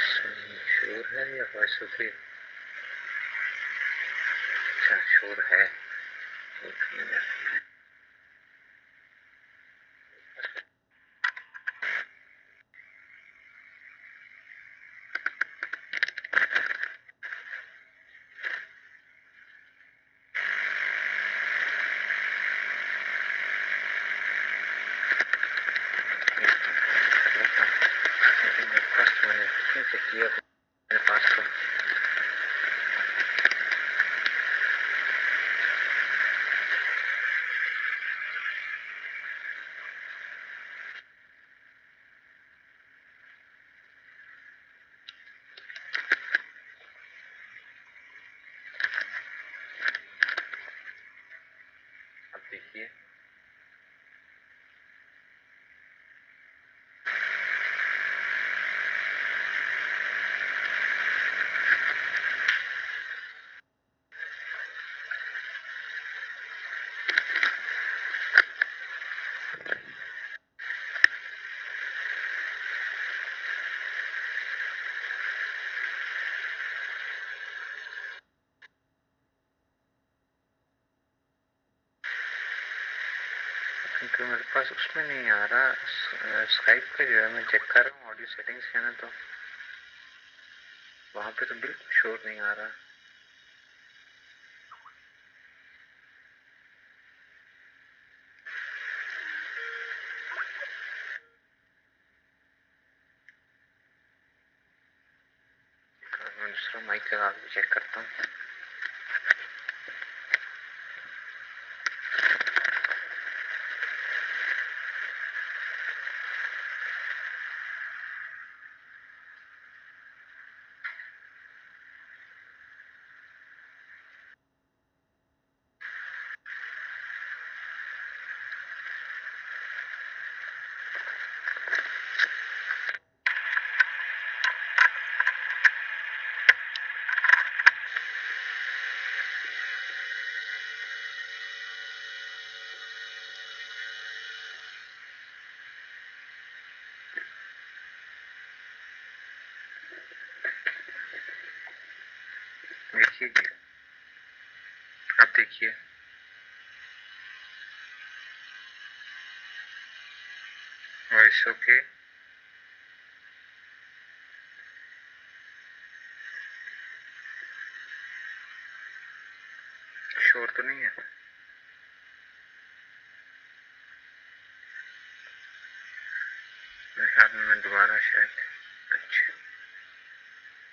شور ہے یا وائس ہوتی اچھا شور ہے۔ ایک منٹ کیونکہ میرے پاس اس میں نہیں آ رہا اسکائپ کا جو ہے میں چیک کر رہا ہوں آڈیو سیٹنگس کے نا تو وہاں پہ تو بالکل شور نہیں آ رہا دوسرا مائک لگا کے چیک کرتا ہوں دیکھیے جی اب دیکھیے۔ وائس اوکے شور تو نہیں ہے۔ میرے خیال میں دوبارہ شاید اچھا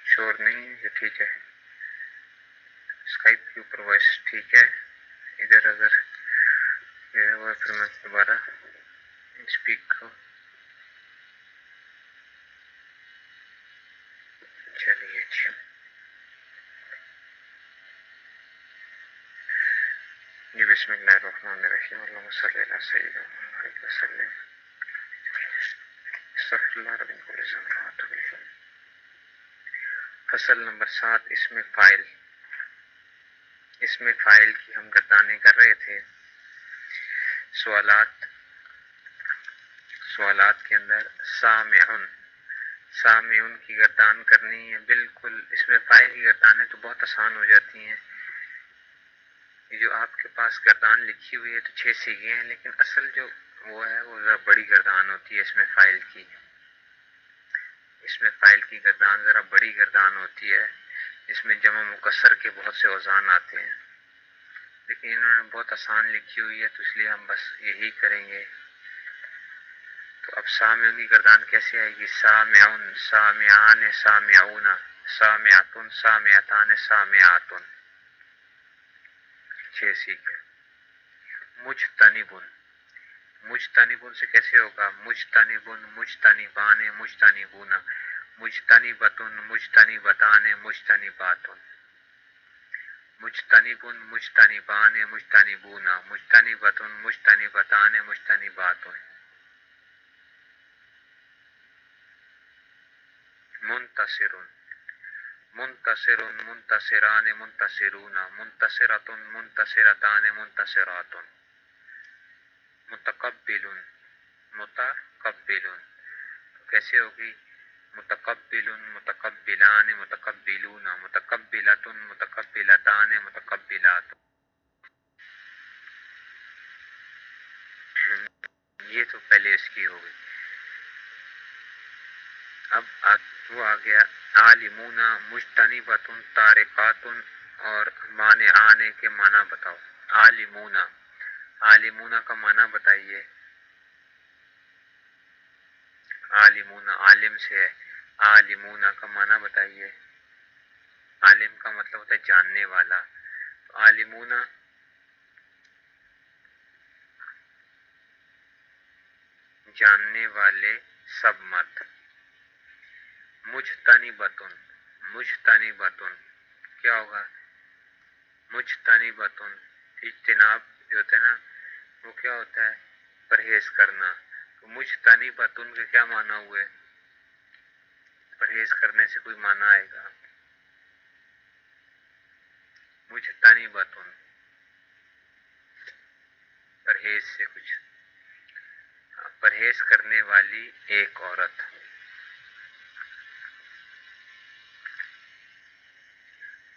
شور نہیں ہے، یہ ٹھیک ہے۔ اسکائپ کے اوپر وائس ٹھیک ہے؟ ادھر اگر یہ ہوا پھر میں دوبارہ اسپیک کو چلیے اچھا۔ جی بسم اللہ الرحمن الرحیم۔ اللہم صلی اللہ سیدنا محمد وسلم استغفر اللہ رب کل ذنب فصل نمبر سات، اس میں فائل۔ اس میں فائل کی ہم گردانیں کر رہے تھے۔ سوالات۔ سوالات کے اندر سامعن۔ سامعن کی گردان کرنی ہے۔ بالکل اس میں فائل کی گردانیں تو بہت آسان ہو جاتی ہیں۔ یہ جو آپ کے پاس گردان لکھی ہوئی ہے تو چھ سیگے ہیں، لیکن اصل جو وہ ہے، وہ ذرا بڑی گردان ہوتی ہے اس میں فائل کی۔ اس میں فائل کی گردان ذرا بڑی گردان ہوتی ہے۔ اس میں جمع مکسر کے بہت سے اوزان آتے ہیں۔ لیکن انہوں نے بہت آسان لکھی ہوئی ہے، تو اس لیے ہم بس یہی کریں گے۔ تو اب سامعون کی گردان کیسے آئے گی؟ سامعون، سامعان، سامعون، سامعتن، سامعتان، سامعاتن۔ چھ سیکھ مجتنبن مجتنبن سے کیسے ہوگا؟ مجتنبن مجتنبان، مجتنبون۔ مجتنبتن، مجتنبتان، مجتنباتن۔ مجتنبن مجتنبان، مجتنبون مجتنبتن مجتنبتان مجتنباتن منتصرن منتصر منتصران، منتصرون منتصرت منتصرتان منتصرات متقبل متقبل کیسے ہوگی؟ متقبل متقبلان، متقبلون متقبلت متقبلتان، متقبلات. یہ تو پہلے اس کی ہو گئی۔ اب وہ آ گیا۔ عالمون مشتنی بتن تارکاتن، اور معنی آنے کے معنی بتاؤ۔ عالمون عالمون کا معنی بتائیے۔ عالمون عالم سے ہے۔ عالمون کا معنی بتائیے۔ عالم کا مطلب ہوتا ہے جاننے والا۔ تو عالمون جاننے والے سب مت۔ مجھتانی بتن مجھتانی بتن کیا ہوگا؟ مجھتانی بتن اجتناب جو ہوتا ہے نا، وہ کیا ہوتا ہے؟ پرہیز کرنا۔ تو مجھتانی بتن کے کیا معنی ہوئے؟ پرہیز کرنے سے کوئی معنی آئے گا؟ مجھتانی بتن پرہیز سے کچھ۔ ہاں، پرہیز کرنے والی ایک عورت۔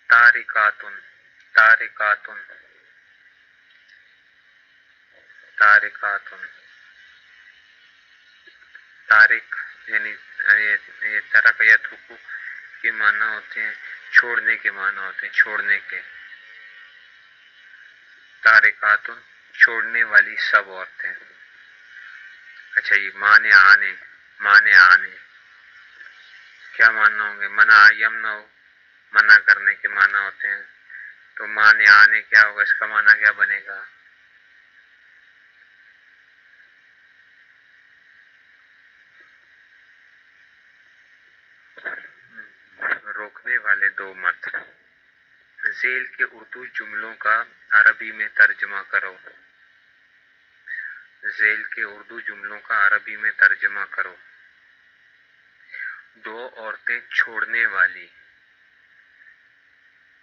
تارکاتن تارکاتن تارکاتن۔ تارک یعنی یہ ترقیت حقوق کے معنی ہوتے ہیں، چھوڑنے کے معنی ہوتے ہیں، چھوڑنے کے۔ تارکاتن چھوڑنے والی سب عورتیں۔ اچھا جی، یہ مانے آنے مانے آنے کیا ماننا ہوں گے؟ منع یم نہ ہو منع کرنے کے معنی ہوتے ہیں۔ تو مانے آنے کیا ہوگا؟ اس کا معنی کیا بنے گا روکنے والے دو مت ذیل کے اردو جملوں کا عربی میں ترجمہ کرو۔ ذیل کے اردو جملوں کا عربی میں ترجمہ کرو۔ دو عورتیں چھوڑنے والی۔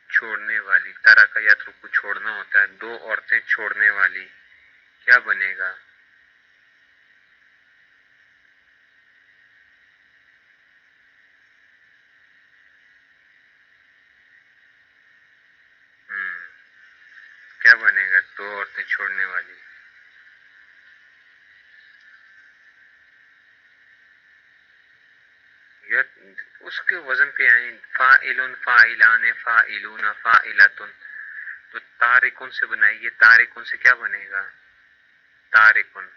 چھوڑنے والی۔ طرح کا یاتر کو چھوڑنا ہوتا ہے۔ دو عورتیں چھوڑنے والی۔ کیا بنے گا کیا بنے گا دو عورتیں چھوڑنے والی۔ اس کے وزن پہ آئیں فائلن فائلان فائلون فائلتن تو تارکن سے بنائیے تارکن سے کیا بنے گا؟ تارکن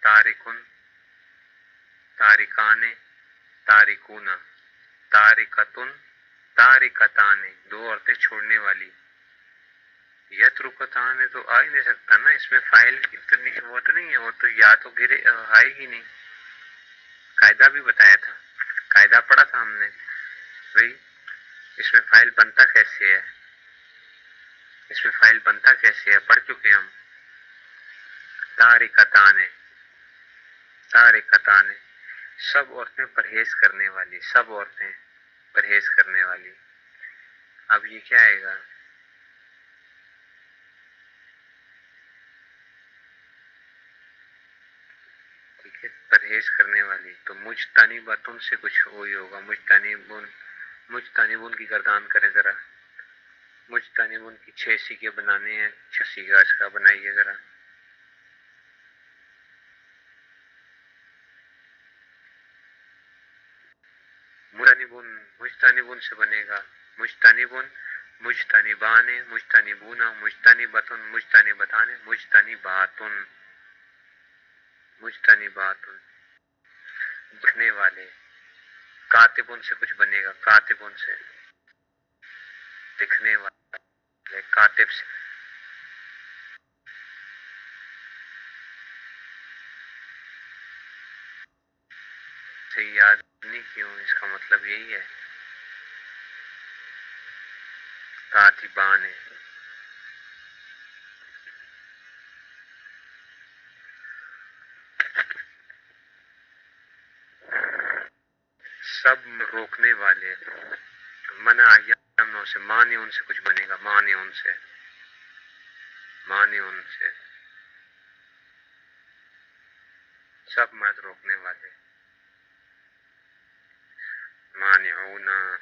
تارکن تارکان تارکون۔ تارکتن تارکتان۔ دو عورتیں چھوڑنے والی۔ یت رکتان میں تو آ ہی نہیں سکتا نا۔ اس میں فائل وہ تو نہیں ہے، وہ تو یا تو گرے آئے ہی نہیں۔ قاعدہ بھی بتایا تھا۔ قاعدہ پڑھا تھا ہم نے۔ بھائی، اس میں فائل بنتا کیسے ہے؟ اس میں فائل بنتا کیسے ہے؟ پڑھ چکے ہم۔ تارکتان تارکتان سب عورتیں پرہیز کرنے والی، سب عورتیں پرہیز کرنے والی۔ اب یہ کیا آئے گا؟ پرہیز کرنے والی تو مجھ تانی باتوں سے کچھ وہی ہوگا مجھ تانی بن مجھ تانی بن کی گردان کریں ذرا مجھ تانی بن کی چھ سیکے بنانے ہیں چھ سیکا اس کا بنائیے ذرا مجھتانی بن سے بنے گا مجھتانی بن مجھتانی بانے مجھتانی بونا مجھتانی بتن والے، کاتب ان سے کچھ بنے گا، کاتب ان سے دکھنے والے، کاتب سے۔ یاد نہیں کیوں؟ اس کا مطلب یہی ہے۔ کاتبان سب روکنے والے۔ منع نہ سے ماں نے ان سے کچھ بنے گا ماں نے ان سے۔ ماں نے ان سے۔ سب مرد روکنے والے۔ مانعونا۔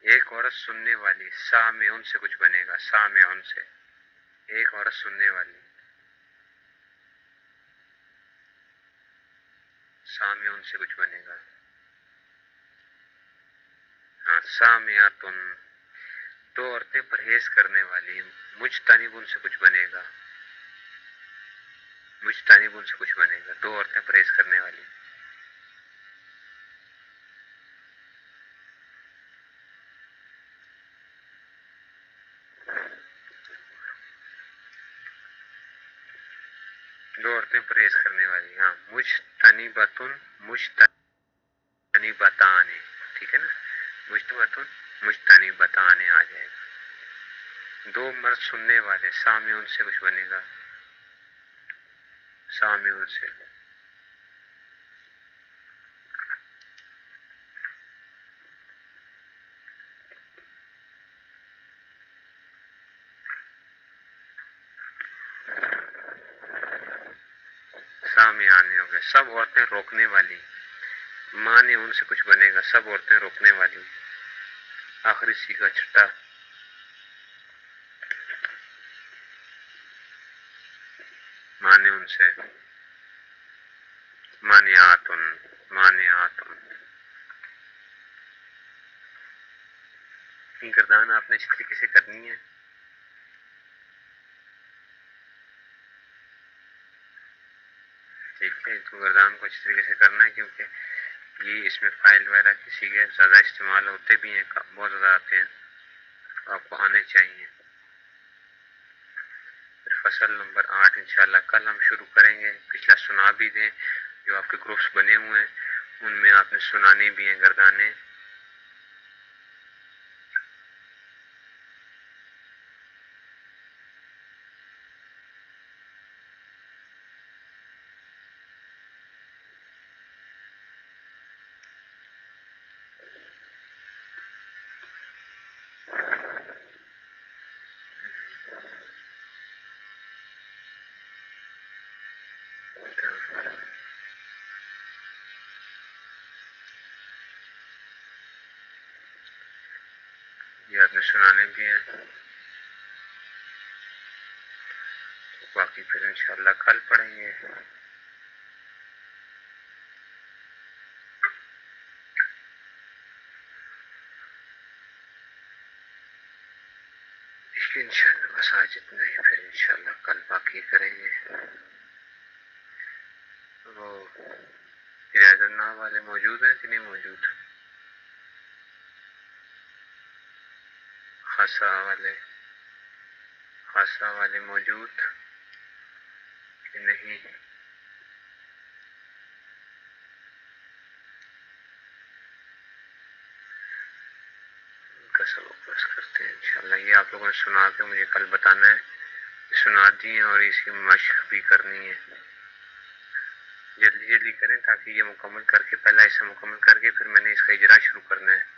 ایک عورت سننے والی سا میں ان سے کچھ بنے گا سا میں ان سے۔ ایک عورت سننے والی۔ سا میں ان سے کچھ بنے گا۔ ہاں دو عورتیں پرہیز کرنے والی مجتنب ان سے کچھ بنے گا۔ مجتنب ان سے کچھ بنے گا۔ دو عورتیں پرہیز کرنے والی دو عورتیں پرہیز کرنے والی ہاں مجھ تنی بتن مجھ تنی بتانے ٹھیک ہے نا؟ مجھ بتن بتانے آ جائے گا۔ دو مرد سننے والے سامع ان سے کچھ بنے گا۔ سامع ان سے۔ سامنے آنے ہو گئے۔ سب عورتیں روکنے والی۔ ماں نے ان سے کچھ بنے گا، سب عورتیں روکنے والی۔ آخری سیکھا چھٹا۔ مانے ان سے مانے آتن مانے آتن۔ گردان آپ نے اس طریقے سے کرنی ہے۔ ٹھیک ہے تو گردان کو اچھی طریقے سے کرنا ہے کیونکہ یہ اس میں فائل وغیرہ کسی کے زیادہ استعمال ہوتے بھی ہیں، بہت زیادہ آتے ہیں، آپ کو آنے چاہیے۔ فصل نمبر آٹھ انشاءاللہ کل ہم شروع کریں گے۔ پچھلا سنا بھی دیں، جو آپ کے گروپس بنے ہوئے ہیں، ان میں آپ نے سنانی بھی ہیں، گردانے۔ یہ آپ نے سنانے بھی ہیں باقی پھر انشاءاللہ کل پڑھیں گے انشاءاللہ بس آج اتنا ہی پھر انشاءاللہ کل باقی کریں گے وہ اجازت نہ والے موجود ہیں کہ نہیں موجود خاصا والے خاصا والے موجود کہ نہیں کا سبق بس کرتے ہیں انشاءاللہ یہ آپ لوگوں نے سنا کے مجھے کل بتانا ہے سنا دی اور اس کی مشق بھی کرنی ہے جلدی جلدی کریں تاکہ یہ مکمل کر کے پہلا حصہ مکمل کر کے پھر میں نے اس کا اجرا شروع کرنا ہے ہے۔